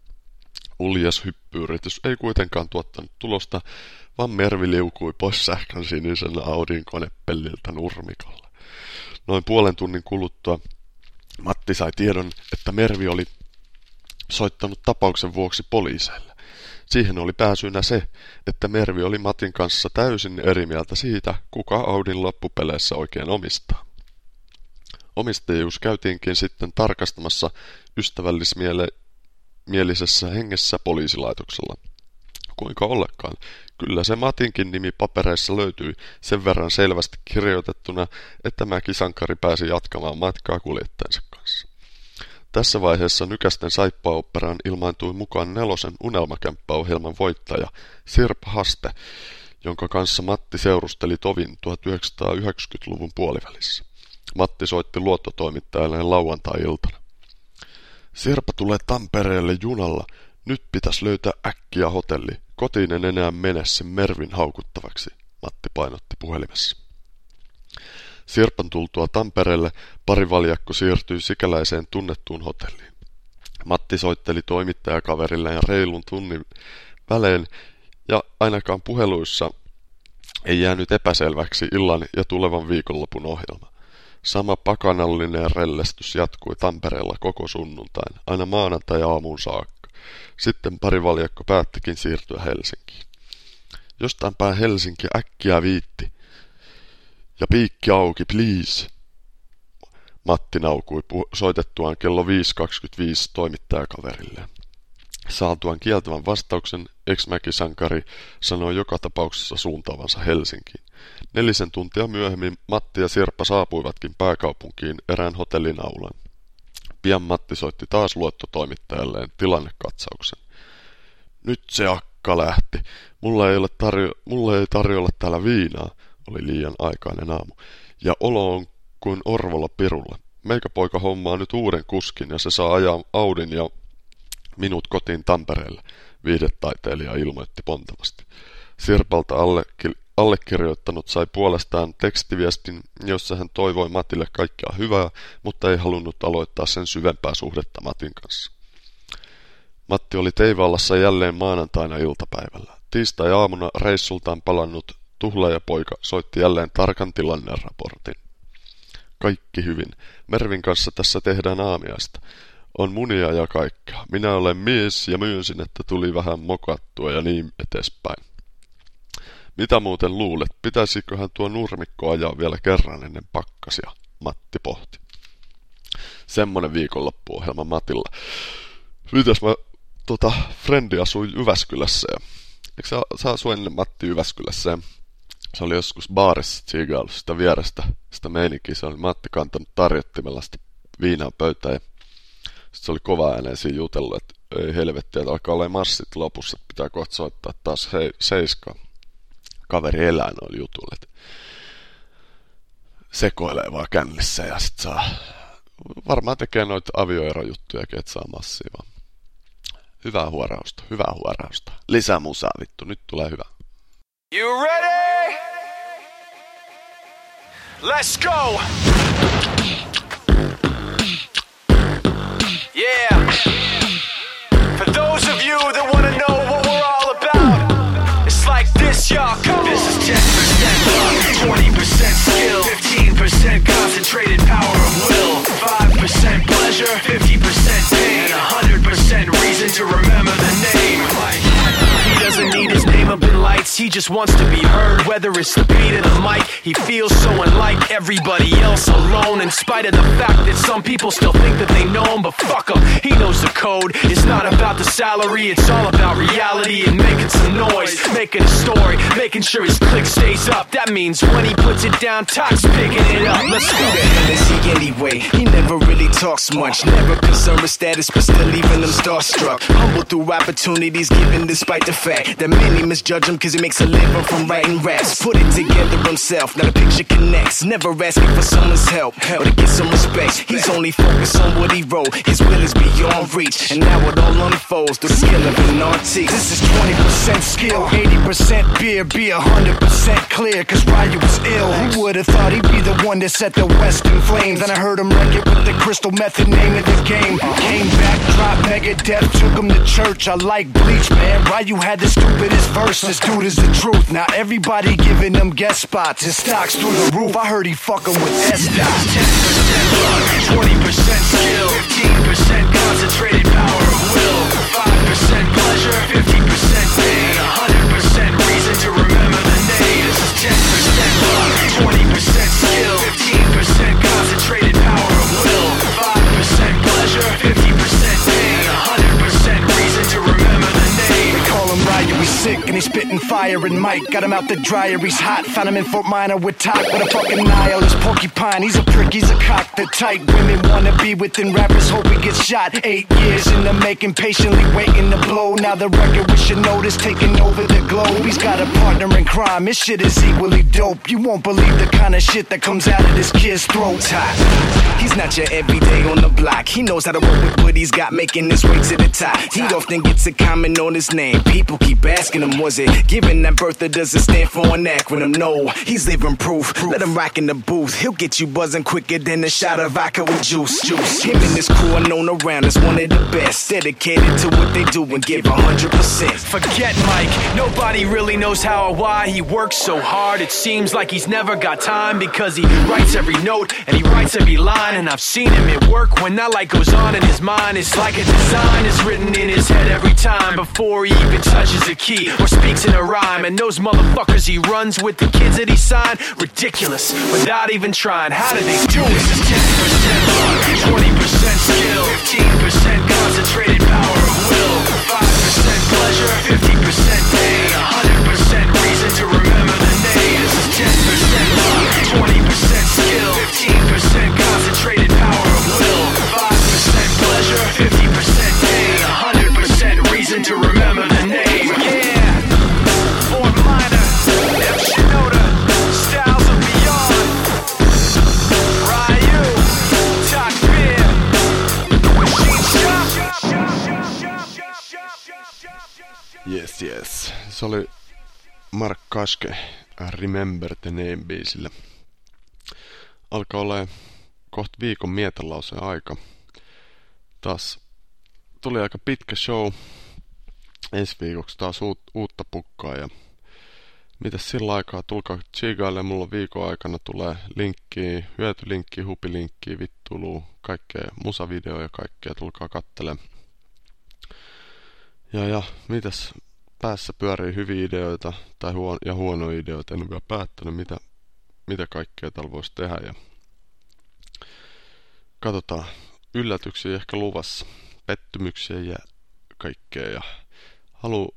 Uljas hyppyyritys ei kuitenkaan tuottanut tulosta, vaan Mervi liukui pois sähkön sinisen Audin konepelliltä nurmikolla. Noin puolen tunnin kuluttua Matti sai tiedon, että Mervi oli soittanut tapauksen vuoksi poliiseille. Siihen oli pääsynä se, että Mervi oli Matin kanssa täysin eri mieltä siitä, kuka Audin loppupeleissä oikein omistaa. Omistajuus käytiinkin sitten tarkastamassa ystävällismielisessä hengessä poliisilaitoksella. Kuinka ollekaan, kyllä se Matinkin nimi papereissa löytyi sen verran selvästi kirjoitettuna, että Mäki-sankari pääsi jatkamaan matkaa kuljettajansa kanssa. Tässä vaiheessa Nykästen saippaoperaan ilmaantui mukaan nelosen unelmakämppäohjelman voittaja Sirpa Haste, jonka kanssa Matti seurusteli tovin 1990-luvun puolivälissä. Matti soitti luottotoimittajalle lauantai-iltana. Sirpa tulee Tampereelle junalla. Nyt pitäisi löytää äkkiä hotelli. Kotiin en enää mene sen Mervin haukuttavaksi, Matti painotti puhelimessa. Sirpan tultua Tampereelle parivaljakko siirtyi sikäläiseen tunnettuun hotelliin. Matti soitteli toimittajakaverille ja reilun tunnin välein ja ainakaan puheluissa ei jäänyt epäselväksi illan ja tulevan viikonlopun ohjelma. Sama pakanallinen rellestys jatkui Tampereella koko sunnuntain, aina maanantai-aamuun saakka. Sitten parivaljakko päättikin siirtyä Helsinkiin. Jostain päin Helsinki äkkiä viitti. Ja piikki auki, please. Matti naukui soitettuaan kello 5.25 toimittajakaverille. Saatuaan kieltävän vastauksen, ex-mäkisankari sanoi joka tapauksessa suuntaavansa Helsinkiin. Nelisen tuntia myöhemmin Matti ja Sirppa saapuivatkin pääkaupunkiin erään hotellin aulan. Pian Matti soitti taas luottotoimittajalleen tilannekatsauksen. Nyt se akka lähti. Mulla ei, ole tarjo- mulla ei tarjolla täällä viinaa, oli liian aikainen aamu. Ja olo on kuin orvolla pirulla. Meikäpoika hommaa nyt uuden kuskin ja se saa ajaa Audin ja minut kotiin Tampereelle, viidetaiteilija ilmoitti pontavasti. Sirpalta alle, allekirjoittanut sai puolestaan tekstiviestin, jossa hän toivoi Matille kaikkea hyvää, mutta ei halunnut aloittaa sen syvempää suhdetta Matin kanssa. Matti oli Teivallassa jälleen maanantaina iltapäivällä. Tiistai-aamuna reissultaan palannut tuhlaajapoika soitti jälleen tarkan tilanneraportin. Kaikki hyvin. Mervin kanssa tässä tehdään aamiaista. On munia ja kaikkea. Minä olen mies ja myönsin, että tuli vähän mokattua ja niin eteenpäin. Mitä muuten luulet, pitäisiköhän tuo nurmikko ajaa vielä kerran ennen pakkasia, Matti pohti. Semmonen viikonloppuohjelma Matilla. Mitäs mä, tota, Frendi asui Jyväskylässä ja eikö sä, sä asu ennen Matti Jyväskylässä ja se oli joskus baarissa tsiigailu sitä vierestä, sitä meininkiä. Se oli Matti kantanut tarjottimella sitä viinaa pöytään ja sitten se oli kova ääneen siinä jutellut, että ei helvettiä, että alkaa olla massit lopussa, pitää kohta soittaa taas hei, seiskaa. Kaveri elää noilla jutuilla, että sekoilee vaan kännissä ja sitten saa, varmaan tekee noita avioerojuttuja, että saa massia. Hyvää huorausta, hyvää huorausta. Lisää musaa vittu, nyt tulee hyvä. You ready? Let's go! Yeah. For those of you that want to know just wants to be heard. Whether it's the beat of the mic, he feels so unlike everybody else alone. In spite of the fact that some people still think that they know him, but fuck him, he knows the code. It's not about the salary, it's all about reality and making some noise, making a story, making sure his click stays up. That means when he puts it down, Tox picking it up. Let's go. The is he anyway? He never really talks much, never concerned with status, but still leaving them starstruck. Humble through opportunities given despite the fact that many misjudge him cause he makes a living from writing raps. Put it together himself, now the picture connects. Never asking for someone's help or to get some respect. He's only focused on what he wrote, his will is beyond reach. And now it all unfolds, the skill of an artiste. This is 20% skill, 80% beer, be 100% clear, cause Ryu was ill. Who would've thought he'd be the one that set the West in flames? And I heard him wreck it with the crystal method name of the game. Came back, dropped Megadeth, took him to church. I like Bleach, man. Ryu had the stupidest verses. dude is the truth. Now everybody giving them guest spots, his stocks through the roof. I heard he fucking with S dot. 10% luck, 20% skill, 15% concentrated power of will, 5% pleasure, 50% pain, and 100% reason to remember the name. This is 10% luck, 20% skill, 15% concentrated power of will, 5% pleasure, 50% sick and he's spitting fire and Mike. Got him out the dryer, he's hot. Found him in Fort Minor with Talk. With a fucking nihilist porcupine. He's a prick, he's a cock. The tight women wanna be within rappers, hope he gets shot. Eight years in the making, patiently waiting to blow. Now the record we should notice taking over the globe. He's got a partner in crime, his shit is equally dope. You won't believe the kind of shit that comes out of this kid's throat. He's not your everyday on the block. He knows how to work with what he's got, making his way to the top. He often gets a comment on his name. People keep asking him, was it Giving that birth or does it stand for an acronym? No, he's living proof. Let him rock in the booth. He'll get you buzzing quicker than a shot of vodka with juice. Juice. Him and his crew are known around as one of the best. Dedicated to what they do and give 100%. Forget Mike. Nobody really knows how or why he works so hard. It seems like he's never got time because he writes every note and he writes every line. And I've seen him at work when that light goes on in his mind. It's like a design is written in his head every time before he even touches a key or speaks in a rhyme. And those motherfuckers he runs with the kids that he signed, ridiculous without even trying. How do they do it? This is 10% luck, 20% skill, 15% concentrated power of will, 5% pleasure, 50% pain, 100% reason to remember the name. This is 10% luck, 20% skill, 15% concentrated power of will, 5% pleasure, 50% pain, 100% reason to remember Yes. Se oli Mark Kaske Remember the Name biisillä. Alkaa olla kohta viikon mietelauseen aika. Taas tuli aika pitkä show. Ensi viikoksi taas uut, uutta pukkaa ja mitäs sillä aikaa, tulkaa tsiigaille, mulla viikon aikana tulee linkki, hyötylinkki, hupilinkki, vittulu, kaikkea, musavideo ja kaikkea, tulkaa kattele. Ja ja, mitäs päässä pyörii hyviä ideoita tai huon, ja huonoja ideoita, en ole vielä päättänyt mitä, mitä kaikkea täällä voisi tehdä. Ja katsotaan, yllätyksiä ehkä luvassa, pettymyksiä ja kaikkea. Ja halu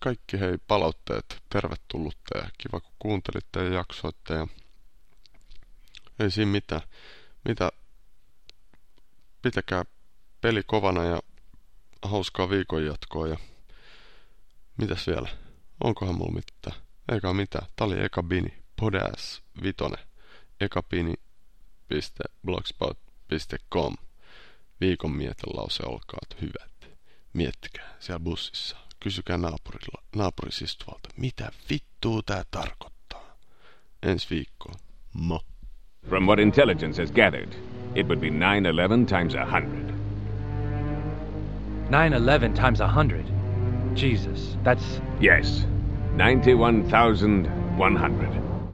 kaikki hei palautteet. Tervetullutta ja kiva kun kuuntelitte ja jaksoitte. Ja ei siinä mitään. Mitä pitäkää peli kovana ja hauskaa viikon jatkoa ja mitäs vielä? Onkohan mulla mitään? Eikä mitään. Tää oli eka bini. Podas vitone. ekabini.blogspot.com Viikon mietelause olkaat hyvät. Miettikää siellä bussissa. Kysykää naapurilla, naapurissa istuvalta, mitä vittuu tää tarkoittaa. Ensi viikkoon. Mo. From what intelligence has gathered, it would be 9-11 times a hundred. 911 times a 100. Jesus, that's Yes, 91,100.